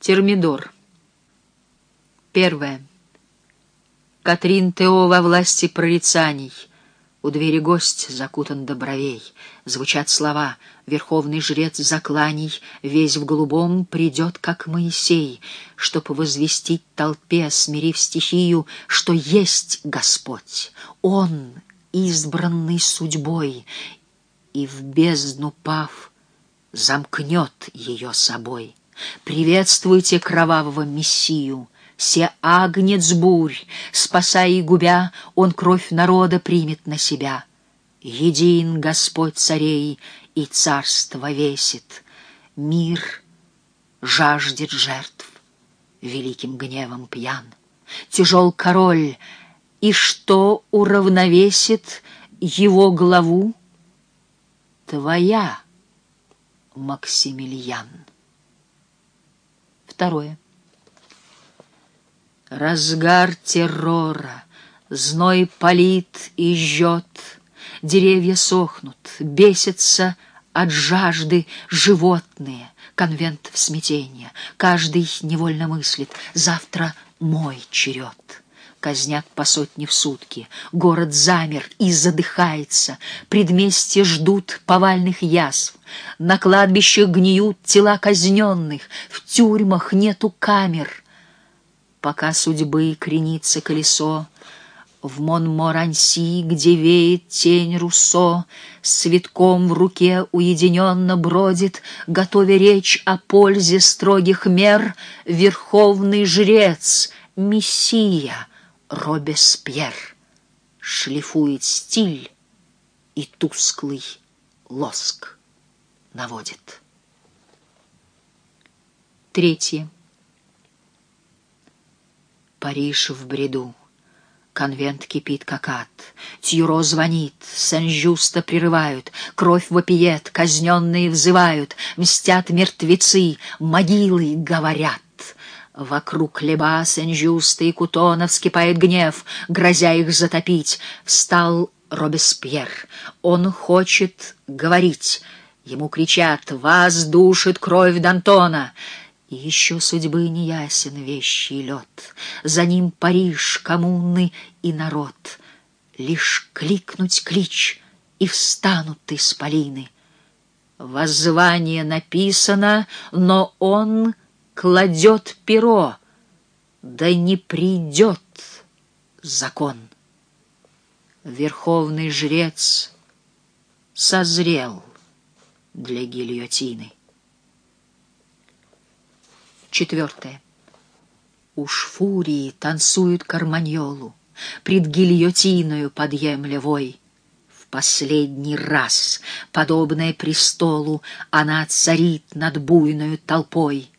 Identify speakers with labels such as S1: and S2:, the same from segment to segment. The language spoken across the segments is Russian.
S1: Термидор. Первое. Катрин Тео во власти прорицаний. У двери гость закутан до бровей. Звучат слова. Верховный жрец закланий, весь в голубом, придет, как Моисей, чтоб возвестить толпе, смирив стихию, что есть Господь. Он, избранный судьбой, и в бездну пав, замкнет ее собой. Приветствуйте кровавого мессию, Се агнец бурь, спасая и губя, Он кровь народа примет на себя. Един Господь царей и царство весит, Мир жаждет жертв, великим гневом пьян. Тяжел король, и что уравновесит его главу? Твоя, Максимилиан. Второе. Разгар террора, зной палит и жжет, Деревья сохнут, бесятся от жажды животные, Конвент в смятении, каждый невольно мыслит, Завтра мой черед. Казнят по сотне в сутки, город замер и задыхается, Предместья ждут повальных язв, На кладбищах гниют тела казненных, В тюрьмах нету камер. Пока судьбы кренится колесо, В Монморанси, где веет тень Руссо, С цветком в руке уединенно бродит, Готовя речь о пользе строгих мер, Верховный жрец, Мессия — Робеспьер шлифует стиль и тусклый лоск наводит. Третье. Париж в бреду. Конвент кипит, как ад. Тьюро звонит, Сен-Жюста прерывают, Кровь вопиет, казненные взывают, Мстят мертвецы, могилы говорят. Вокруг Леба, Сен-Жюста и Кутона вскипает гнев, грозя их затопить. Встал Робеспьер. Он хочет говорить. Ему кричат «Вас душит кровь Д'Антона!» И еще судьбы неясен вещий лед. За ним Париж, коммуны и народ. Лишь кликнуть клич, и встанут исполины. Воззвание написано, но он кладет перо, да не придет закон. Верховный жрец созрел для гильотины. Четвертое. Уж фурии танцуют карманьолу, Пред гильотиною подъемля вой. В последний раз, подобная престолу, Она царит над буйною толпой.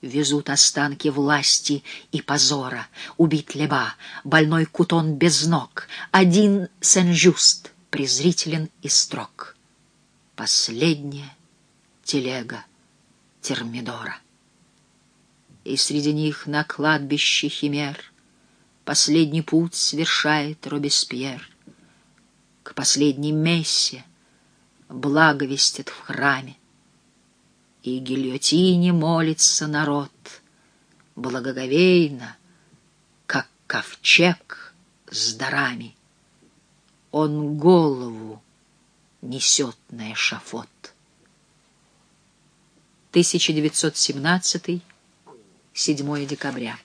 S1: Везут останки власти и позора. Убит Леба, больной Кутон без ног. Один Сен-Жюст, презрителен и строг. Последняя телега Термидора. И среди них на кладбище химер Последний путь совершает Робеспьер. К последней мессе благовестят в храме и гильотине молится народ, благоговейно, как ковчег с дарами. Он голову несет на эшафот. 1917 7 декабря